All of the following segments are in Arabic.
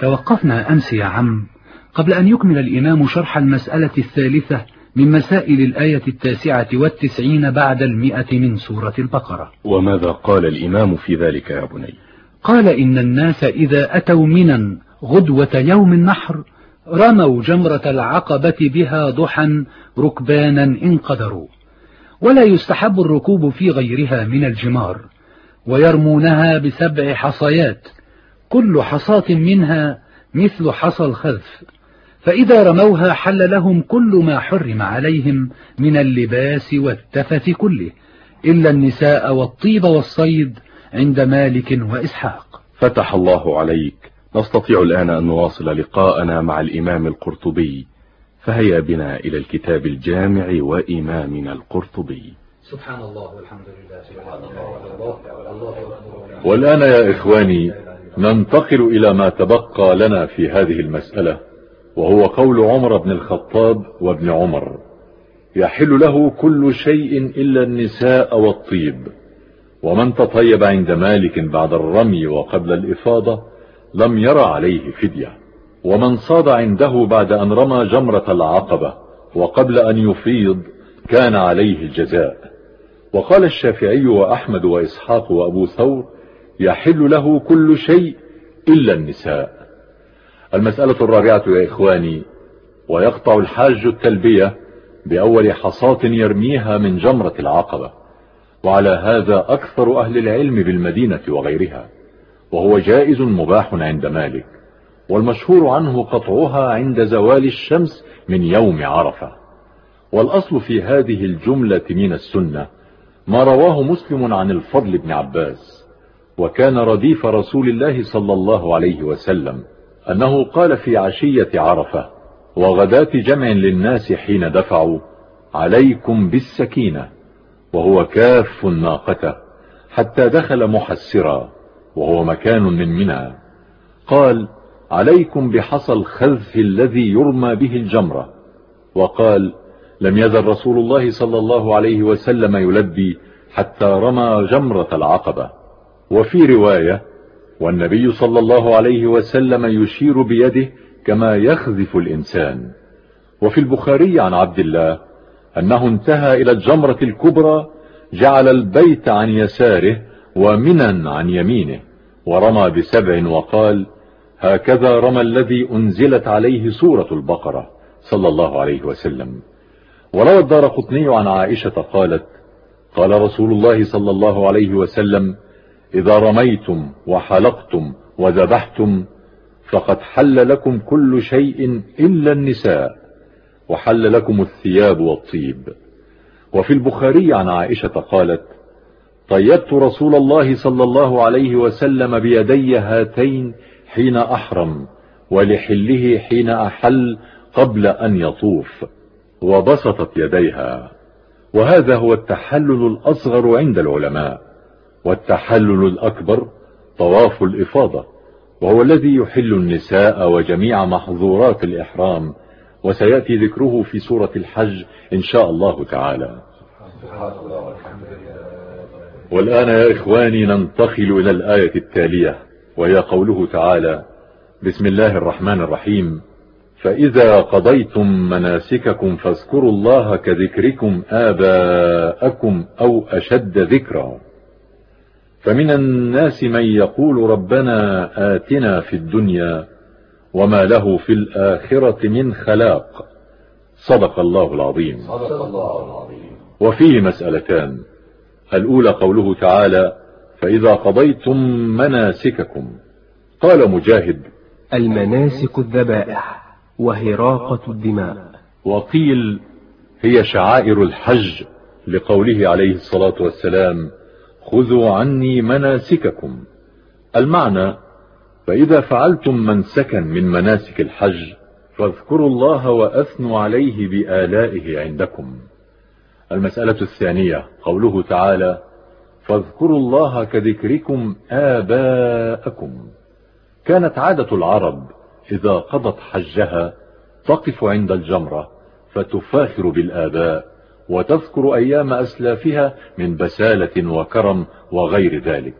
توقفنا أمس يا عم قبل أن يكمل الإمام شرح المسألة الثالثة من مسائل الآية التاسعة والتسعين بعد المئة من سورة البقرة. وماذا قال الإمام في ذلك يا بني؟ قال إن الناس إذا أتوا منا غدوة يوم النحر رموا جمرة العقبة بها ضحى ركبانا إن قدروا ولا يستحب الركوب في غيرها من الجمار ويرمونها بسبع حصيات كل حصاة منها مثل حصى الخذف فإذا رموها حل لهم كل ما حرم عليهم من اللباس والتفت كله إلا النساء والطيب والصيد عند مالك وإسحاق. فتح الله عليك. نستطيع الآن أن نواصل لقاءنا مع الإمام القرطبي فهيا بنا إلى الكتاب الجامع وإمامنا القرطبي. سبحان الله والحمد لله سبحان الله الله والآن يا إخواني ننتقل إلى ما تبقى لنا في هذه المسألة وهو قول عمر بن الخطاب وابن عمر. يحل له كل شيء إلا النساء والطيب. ومن تطيب عند مالك بعد الرمي وقبل الإفاضة لم يرى عليه فدية. ومن صاد عنده بعد أن رمى جمرة العقبة وقبل أن يفيض كان عليه الجزاء وقال الشافعي وأحمد وإسحاق وأبو ثور يحل له كل شيء إلا النساء. المسألة الرابعة يا إخواني ويقطع الحاج التلبية بأول حصاة يرميها من جمرة العقبة وعلى هذا أكثر أهل العلم بالمدينة وغيرها وهو جائز مباح عند مالك والمشهور عنه قطعها عند زوال الشمس من يوم عرفة. والأصل في هذه الجملة من السنة ما رواه مسلم عن الفضل بن عباس وكان رديف رسول الله صلى الله عليه وسلم أنه قال في عشية عرفة وغداة جمع للناس حين دفعوا عليكم بالسكينة وهو كاف ناقته حتى دخل محسرا وهو مكان من منى. قال عليكم بحصى الخذف الذي يرمى به الجمرة. وقال لم يزل رسول الله صلى الله عليه وسلم يلبي حتى رمى جمرة العقبة. وفي رواية والنبي صلى الله عليه وسلم يشير بيده كما يخذف الإنسان. وفي البخاري عن عبد الله أنه انتهى إلى الجمرة الكبرى جعل البيت عن يساره ومنا عن يمينه ورمى بسبع وقال هكذا رمى الذي أنزلت عليه سورة البقرة صلى الله عليه وسلم. وروى الدار قطني عن عائشة قالت قال رسول الله صلى الله عليه وسلم إذا رميتم وحلقتم وذبحتم فقد حل لكم كل شيء إلا النساء وحل لكم الثياب والطيب. وفي البخاري عن عائشة قالت طيبت رسول الله صلى الله عليه وسلم بيدي هاتين حين أحرم ولحله حين أحل قبل أن يطوف. وبسطت يديها. وهذا هو التحلل الأصغر عند العلماء. والتحلل الأكبر طواف الإفاضة وهو الذي يحل النساء وجميع محظورات الإحرام. وسيأتي ذكره في سورة الحج إن شاء الله تعالى. والآن يا إخواني ننتقل إلى الآية التالية وهي قوله تعالى بسم الله الرحمن الرحيم. فإذا قضيتم مناسككم فاذكروا الله كذكركم آباءكم أو أشد ذكرا. فمن الناس من يقول ربنا آتنا في الدنيا وما له في الآخرة من خلاق. صدق الله العظيم. صدق الله العظيم. وفيه مسألتان. الأولى قوله تعالى فإذا قضيتم مناسككم. قال مجاهد المناسك الذبائح. وهراقة الدماء. وقيل هي شعائر الحج لقوله عليه الصلاة والسلام خذوا عني مناسككم. المعنى فإذا فعلتم منسكا من مناسك الحج فاذكروا الله وأثنوا عليه بآلائه عندكم. المسألة الثانية قوله تعالى فاذكروا الله كذكركم آباءكم. كانت عادة العرب إذا قضت حجها تقف عند الجمرة فتفاخر بالآباء وتذكر أيام أسلافها من بسالة وكرم وغير ذلك.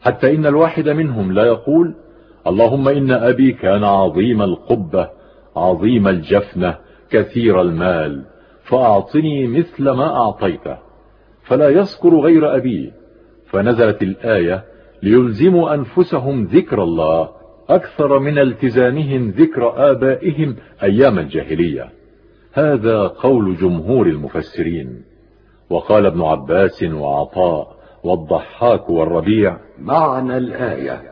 حتى إن الواحد منهم لا يقول اللهم إن أبي كان عظيم القبة عظيم الجفنة كثير المال فأعطني مثل ما أعطيته. فلا يذكر غير أبيه. فنزلت الآية ليلزموا أنفسهم ذكر الله أكثر من التزامهم ذكر آبائهم أيام الجاهلية. هذا قول جمهور المفسرين. وقال ابن عباس وعطاء والضحاك والربيع معنى الآية.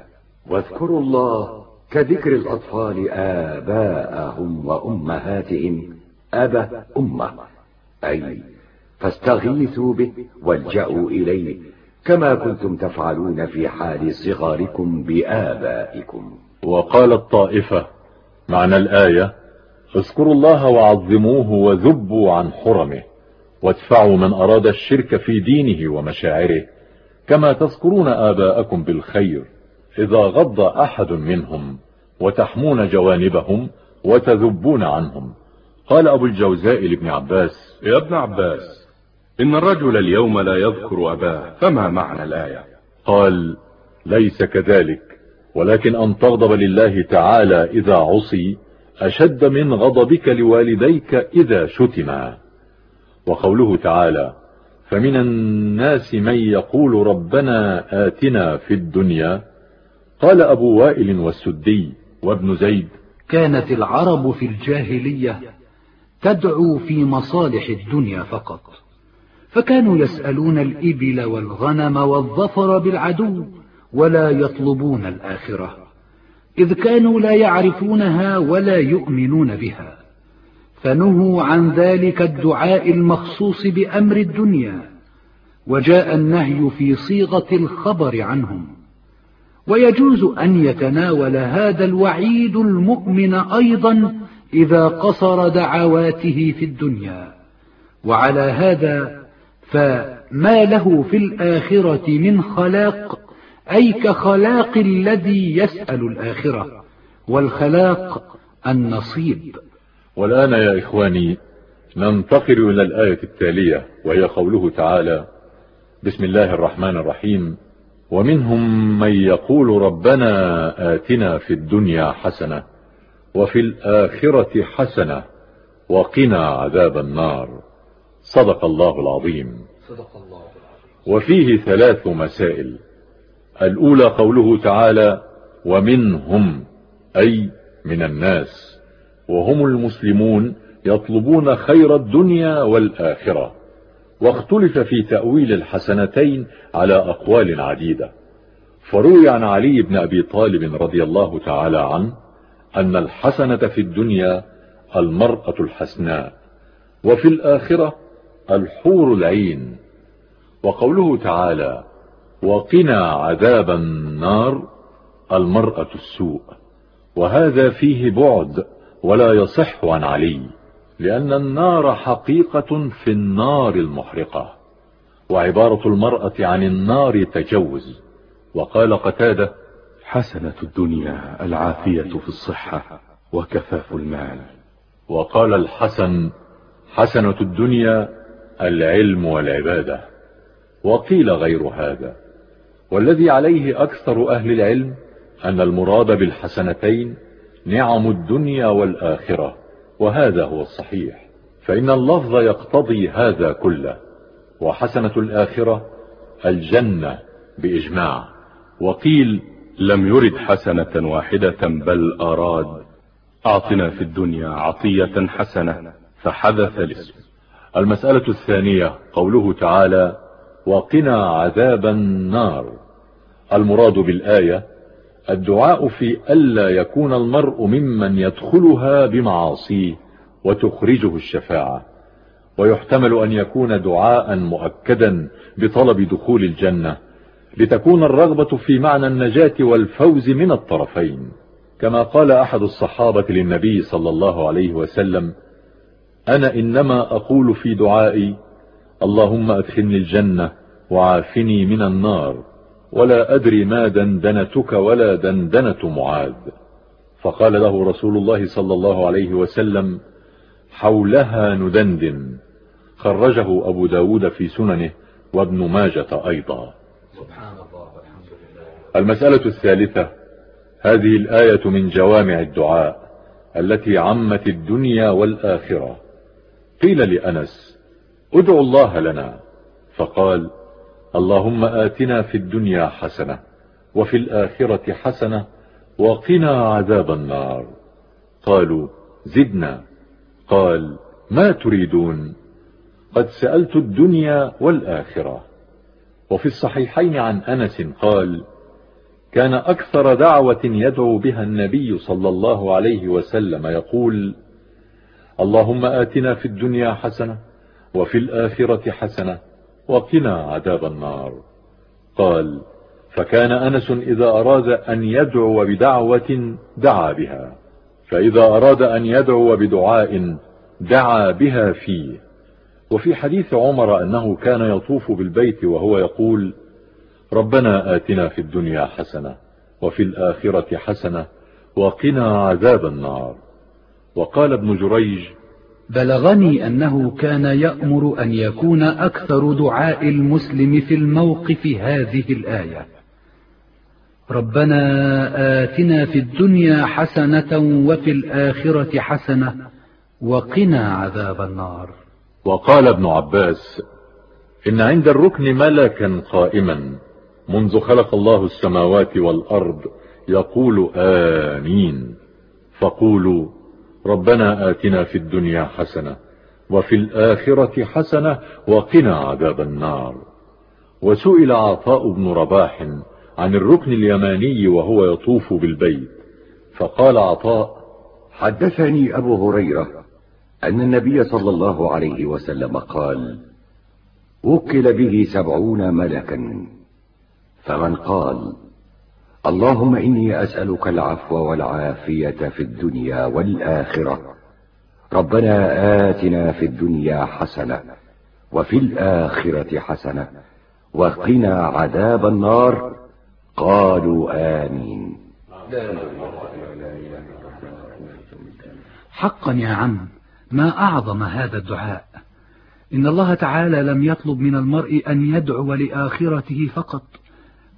واذكروا الله كذكر الأطفال آباءهم وأمهاتهم. أبا أمة. أي فاستغيثوا به والجأوا إليه كما كنتم تفعلون في حال صغاركم بآبائكم. وقال الطائفة معنى الآية اذكروا الله وعظموه وذبوا عن حرمه وادفعوا من أراد الشرك في دينه ومشاعره كما تذكرون آباءكم بالخير إذا غض أحد منهم وتحمون جوانبهم وتذبون عنهم. قال أبو الجوزاء لابن عباس يا ابن عباس إن الرجل اليوم لا يذكر أباه فما معنى الآية؟ قال ليس كذلك. ولكن أن تغضب لله تعالى إذا عصي أشد من غضبك لوالديك إذا شتما وقوله تعالى فمن الناس من يقول ربنا آتنا في الدنيا. قال أبو وائل والسدي وابن زيد كانت العرب في الجاهلية تدعو في مصالح الدنيا فقط فكانوا يسألون الإبل والغنم والظفر بالعدو. ولا يطلبون الآخرة إذ كانوا لا يعرفونها ولا يؤمنون بها. فنهوا عن ذلك الدعاء المخصوص بأمر الدنيا وجاء النهي في صيغة الخبر عنهم. ويجوز أن يتناول هذا الوعيد المؤمن أيضا إذا قصر دعواته في الدنيا. وعلى هذا فما له في الآخرة من خلاق أي كخلاق الذي يسأل الآخرة والخلاق النصيب. والآن يا إخواني ننتقل إلى الآية التالية وهي قوله تعالى بسم الله الرحمن الرحيم ومنهم من يقول ربنا آتنا في الدنيا حسنة وفي الآخرة حسنة وقنا عذاب النار. صدق الله العظيم. صدق الله وفيه ثلاث مسائل. الأولى قوله تعالى ومنهم أي من الناس وهم المسلمون يطلبون خير الدنيا والآخرة. واختلف في تأويل الحسنتين على أقوال عديدة. فروي عن علي بن أبي طالب رضي الله تعالى عنه أن الحسنة في الدنيا المرأة الحسناء وفي الآخرة الحور العين. وقوله تعالى وقنا عذاب النار المرأة السوء. وهذا فيه بعد ولا يصح عن علي لأن النار حقيقة في النار المحرقة. وعبارة المرأة عن النار تجوز. وقال قتادة حسنة الدنيا العافية في الصحة وكفاف المال. وقال الحسن حسنة الدنيا العلم والعبادة. وقيل غير هذا والذي عليه أكثر أهل العلم أن المراد بالحسنتين نعم الدنيا والآخرة وهذا هو الصحيح. فإن اللفظ يقتضي هذا كله وحسنة الآخرة الجنة بإجماع. وقيل لم يرد حسنة واحدة بل أراد. أعطنا في الدنيا عطية حسنة فحذف الاسم. المسألة الثانية قوله تعالى وقنا عذاب النار. المراد بالآية الدعاء في ألا يكون المرء ممن يدخلها بمعاصيه وتخرجه الشفاعة. ويحتمل أن يكون دعاء مؤكدا بطلب دخول الجنة لتكون الرغبة في معنى النجاة والفوز من الطرفين. كما قال أحد الصحابة للنبي صلى الله عليه وسلم أنا إنما أقول في دعائي اللهم أدخلني الجنة وعافني من النار ولا أدري ما دندنتك ولا دندنة معاذ. فقال له رسول الله صلى الله عليه وسلم حولها ندندن. خرجه أبو داود في سننه وابن ماجة أيضا. سبحان الله والحمد لله المسألة الثالثة هذه الآية من جوامع الدعاء التي عمت الدنيا والآخرة. قيل لأنس ادعو الله لنا. فقال اللهم آتنا في الدنيا حسنة وفي الآخرة حسنة وقنا عذاب النار. قالوا زدنا. قال ما تريدون؟ قد سألت الدنيا والآخرة. وفي الصحيحين عن أنس قال كان أكثر دعوة يدعو بها النبي صلى الله عليه وسلم يقول اللهم آتنا في الدنيا حسنة وفي الآخرة حسنة وقنا عذاب النار. قال فكان أنس إذا أراد أن يدعو بدعوة دعا بها فإذا أراد أن يدعو بدعاء دعا بها فيه. وفي حديث عمر أنه كان يطوف بالبيت وهو يقول ربنا آتنا في الدنيا حسنة وفي الآخرة حسنة وقنا عذاب النار. وقال ابن جريج بلغني أنه كان يأمر أن يكون أكثر دعاء المسلم في الموقف هذه الآية. ربنا آتنا في الدنيا حسنة وفي الآخرة حسنة وقنا عذاب النار. وقال ابن عباس إن عند الركن ملكا قائما منذ خلق الله السماوات والأرض يقول آمين. فقولوا ربنا آتنا في الدنيا حسنة وفي الآخرة حسنة وقنا عذاب النار. وسئل عطاء بن رباح عن الركن اليماني وهو يطوف بالبيت فقال عطاء حدثني أبو هريرة أن النبي صلى الله عليه وسلم قال وكل به سبعون ملكا. فمن قال اللهم إني أسألك العفو والعافية في الدنيا والآخرة. ربنا آتنا في الدنيا حسنة وفي الآخرة حسنة وقنا عذاب النار. قالوا آمين. حقا يا عم ما أعظم هذا الدعاء. إن الله تعالى لم يطلب من المرء أن يدعو لآخرته فقط.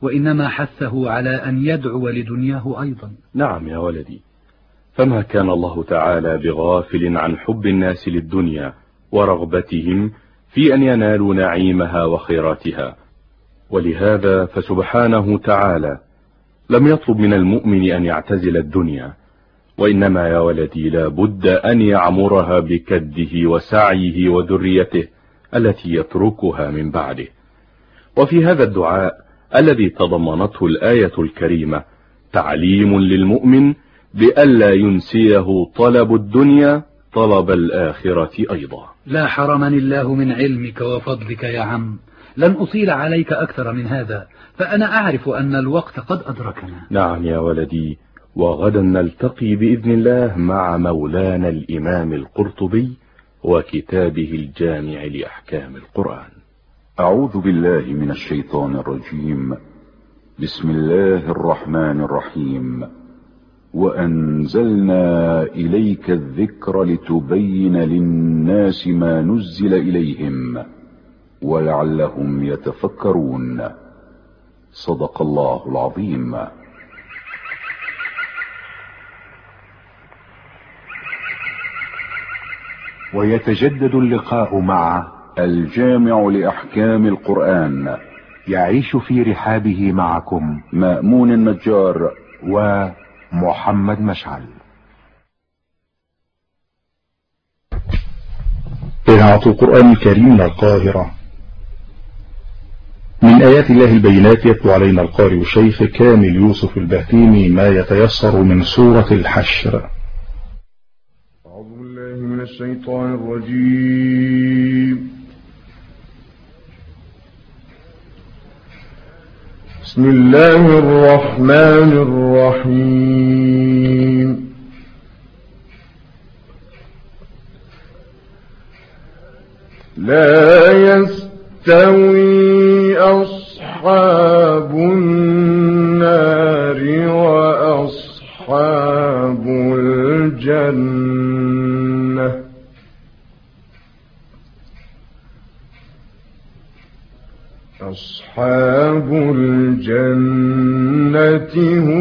وإنما حثه على أن يدعو لدنياه أيضا. نعم يا ولدي. فما كان الله تعالى بغافل عن حب الناس للدنيا ورغبتهم في أن ينالوا نعيمها وخيراتها. ولهذا فسبحانه تعالى لم يطلب من المؤمن أن يعتزل الدنيا. وإنما يا ولدي لا بد أن يعمرها بكده وسعيه وذريته التي يتركها من بعده. وفي هذا الدعاء الذي تضمنته الآية الكريمة تعليم للمؤمن بألا ينسيه طلب الدنيا طلب الآخرة أيضا. لا حرمني الله من علمك وفضلك يا عم. لن أطيل عليك أكثر من هذا فأنا أعرف أن الوقت قد أدركنا. نعم يا ولدي وغدا نلتقي بإذن الله مع مولانا الإمام القرطبي وكتابه الجامع لأحكام القرآن. أعوذ بالله من الشيطان الرجيم. بسم الله الرحمن الرحيم. وأنزلنا إليك الذكر لتبين للناس ما نزل إليهم ولعلهم يتفكرون. صدق الله العظيم. ويتجدد اللقاء مع الجامع لأحكام القرآن. يعيش في رحابه معكم مأمون النجار. ومحمد مشعل. إذاعة القرآن الكريم من القاهرة. من آيات الله البينات يتلو علينا القارئ الشيخ كامل يوسف البهتيمي ما يتيسر من سورة الحشر. أعوذ بالله من الشيطان الرجيم. بسم الله الرحمن الرحيم. لا يستوي أصحاب الجنة هم الفائزون